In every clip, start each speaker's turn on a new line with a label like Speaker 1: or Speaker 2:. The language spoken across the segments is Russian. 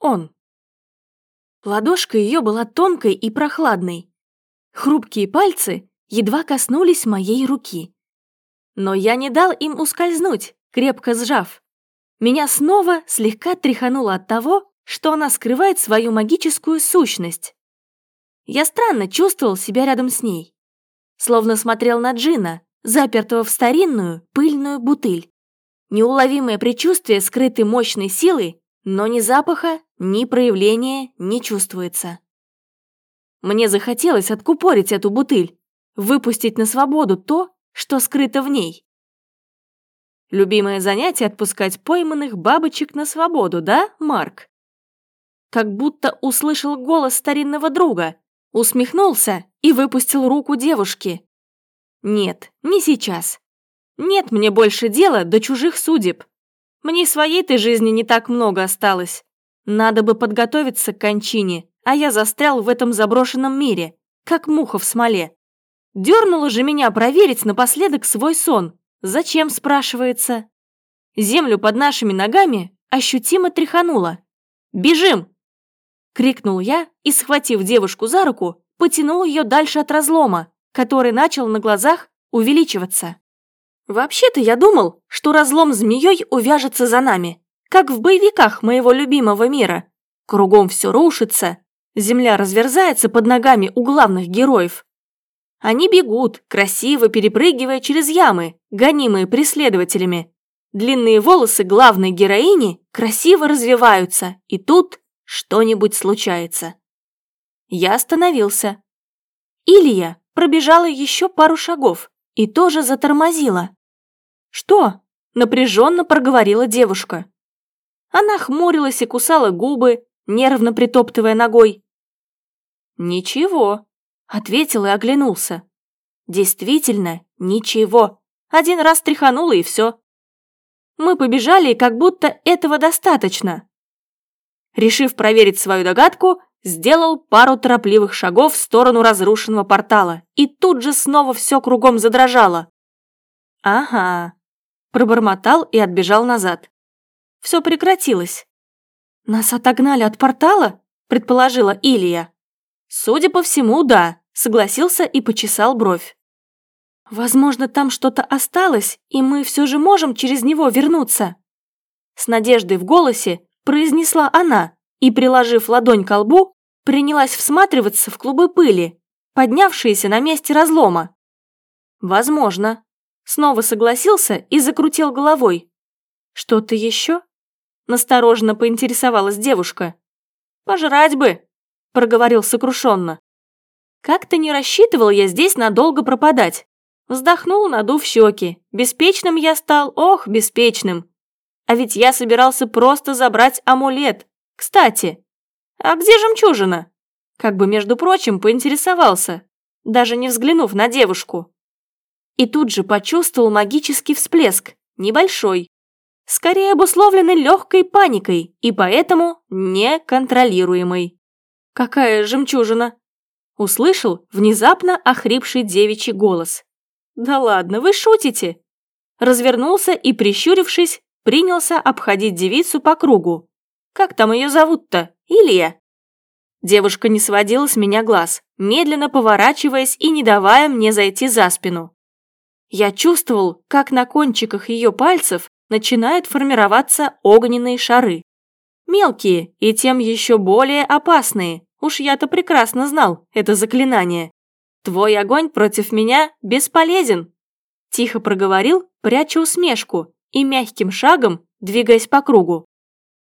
Speaker 1: Он. Ладошка ее была тонкой и прохладной. Хрупкие пальцы едва коснулись моей руки. Но я не дал им ускользнуть, крепко сжав. Меня снова слегка тряхануло от того, что она скрывает свою магическую сущность. Я странно чувствовал себя рядом с ней. Словно смотрел на Джина, запертого в старинную, пыльную бутыль. Неуловимое предчувствие скрытой мощной силы, но ни запаха, ни проявления не чувствуется. Мне захотелось откупорить эту бутыль, выпустить на свободу то, что скрыто в ней. Любимое занятие отпускать пойманных бабочек на свободу, да, Марк? Как будто услышал голос старинного друга, усмехнулся и выпустил руку девушки. Нет, не сейчас. Нет мне больше дела до чужих судеб. Мне своей-то жизни не так много осталось. Надо бы подготовиться к кончине, а я застрял в этом заброшенном мире, как муха в смоле. Дернуло же меня проверить напоследок свой сон. Зачем, спрашивается? Землю под нашими ногами ощутимо тряхануло. «Бежим!» Крикнул я и, схватив девушку за руку, потянул ее дальше от разлома, который начал на глазах увеличиваться. Вообще-то я думал, что разлом змеей увяжется за нами, как в боевиках моего любимого мира. Кругом все рушится, земля разверзается под ногами у главных героев. Они бегут, красиво перепрыгивая через ямы, гонимые преследователями. Длинные волосы главной героини красиво развиваются, и тут что-нибудь случается. Я остановился. Илья пробежала еще пару шагов и тоже затормозила. «Что?» – напряженно проговорила девушка. Она хмурилась и кусала губы, нервно притоптывая ногой. «Ничего», – ответил и оглянулся. «Действительно, ничего. Один раз тряханула и все». Мы побежали, как будто этого достаточно. Решив проверить свою догадку, сделал пару торопливых шагов в сторону разрушенного портала, и тут же снова все кругом задрожало. «Ага», Пробормотал и отбежал назад. Все прекратилось. «Нас отогнали от портала?» – предположила Илья. «Судя по всему, да», – согласился и почесал бровь. «Возможно, там что-то осталось, и мы все же можем через него вернуться». С надеждой в голосе произнесла она и, приложив ладонь к лбу, принялась всматриваться в клубы пыли, поднявшиеся на месте разлома. «Возможно», Снова согласился и закрутил головой. «Что-то еще?» Настороженно поинтересовалась девушка. «Пожрать бы!» – проговорил сокрушенно. «Как-то не рассчитывал я здесь надолго пропадать». Вздохнул, надув щеки. Беспечным я стал, ох, беспечным. А ведь я собирался просто забрать амулет. Кстати, а где жемчужина? Как бы, между прочим, поинтересовался, даже не взглянув на девушку и тут же почувствовал магический всплеск, небольшой, скорее обусловленный легкой паникой и поэтому неконтролируемой. «Какая жемчужина?» Услышал внезапно охрипший девичий голос. «Да ладно, вы шутите!» Развернулся и, прищурившись, принялся обходить девицу по кругу. «Как там ее зовут-то? Илья?» Девушка не сводила с меня глаз, медленно поворачиваясь и не давая мне зайти за спину. Я чувствовал, как на кончиках ее пальцев начинают формироваться огненные шары. Мелкие и тем еще более опасные. Уж я-то прекрасно знал это заклинание. Твой огонь против меня бесполезен. Тихо проговорил, пряча усмешку и мягким шагом двигаясь по кругу.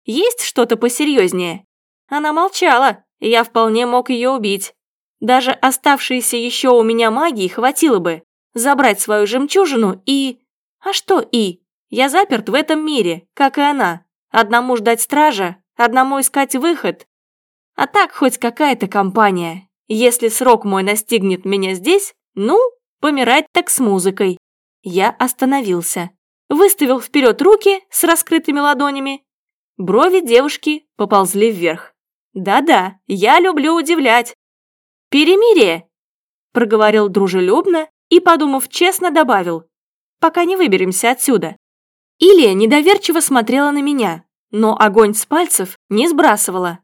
Speaker 1: Есть что-то посерьезнее? Она молчала, и я вполне мог ее убить. Даже оставшейся еще у меня магии хватило бы забрать свою жемчужину и... А что и? Я заперт в этом мире, как и она. Одному ждать стража, одному искать выход. А так хоть какая-то компания. Если срок мой настигнет меня здесь, ну, помирать так с музыкой. Я остановился. Выставил вперед руки с раскрытыми ладонями. Брови девушки поползли вверх. Да-да, я люблю удивлять. «Перемирие!» – проговорил дружелюбно и, подумав честно, добавил, пока не выберемся отсюда. Илья недоверчиво смотрела на меня, но огонь с пальцев не сбрасывала.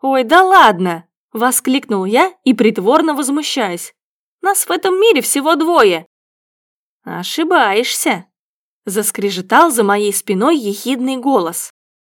Speaker 1: «Ой, да ладно!» – воскликнул я и притворно возмущаясь. «Нас в этом мире всего двое!» «Ошибаешься!» – заскрежетал за моей спиной ехидный голос.